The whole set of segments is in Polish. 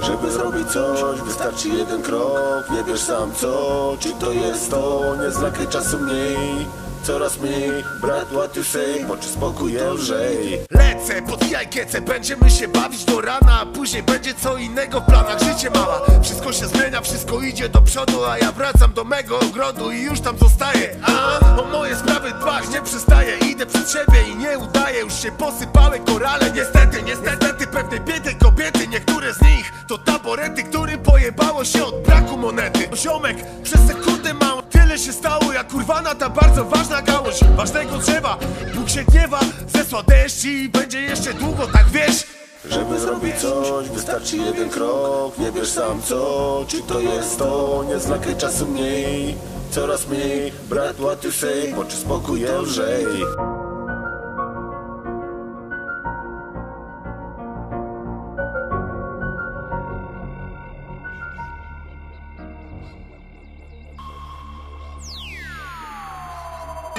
Żeby zrobić coś, wystarczy jeden krok. Nie wiesz sam co, czy to jest to. Nie zlakaj czasu mniej. Coraz mniej, brat what you say? Moczy spokój lżej Lecę, podbijaj kiece, będziemy się bawić do rana. A później będzie co innego w planach. Życie mała, wszystko się zmienia, wszystko idzie do przodu A ja wracam do mego ogrodu i już tam zostaję. A o moje sprawy dbać nie przestaję Idę przed siebie i nie udaję Już się posypały korale, niestety, niestety Pewnej biednej monety Ziomek, przez sekundę mało Tyle się stało, jak kurwana ta bardzo ważna gałąź Ważnego drzewa, Bóg się gniewa Zesła deszcz i będzie jeszcze długo, tak wiesz. Żeby zrobić coś, wystarczy jeden krok. Nie wiesz sam co, czy to jest to. Nie zlakaj czasu mniej Coraz mniej, brat what you say? Moczy spokój lżej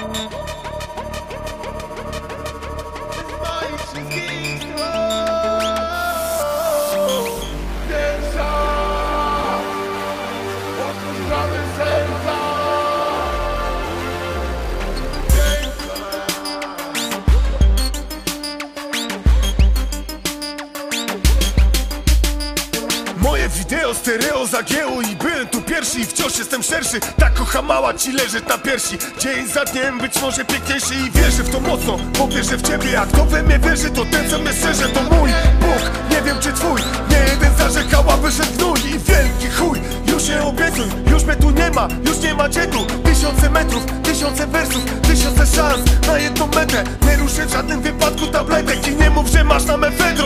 Música Wideo stereo zagięło i byłem tu pierwszy i wciąż jestem szerszy Tak kocha mała ci leżeć na piersi. Dzień za dniem być może piękniejszy i wierzę w to mocno. Bo wierzę w ciebie, a kto we mnie wierzy to ten co mnie strzeże To mój Bóg, nie wiem czy twój Nie jeden zarzekał, a wyszedł gnój i wielki chuj. Już nie obiecuj, już mnie tu nie ma, już nie ma dziedu Tysiące metrów, tysiące wersów, tysiące szans na jedną metę Nie ruszę w żadnym wypadku tabletek i nie mów, że masz na mefedrę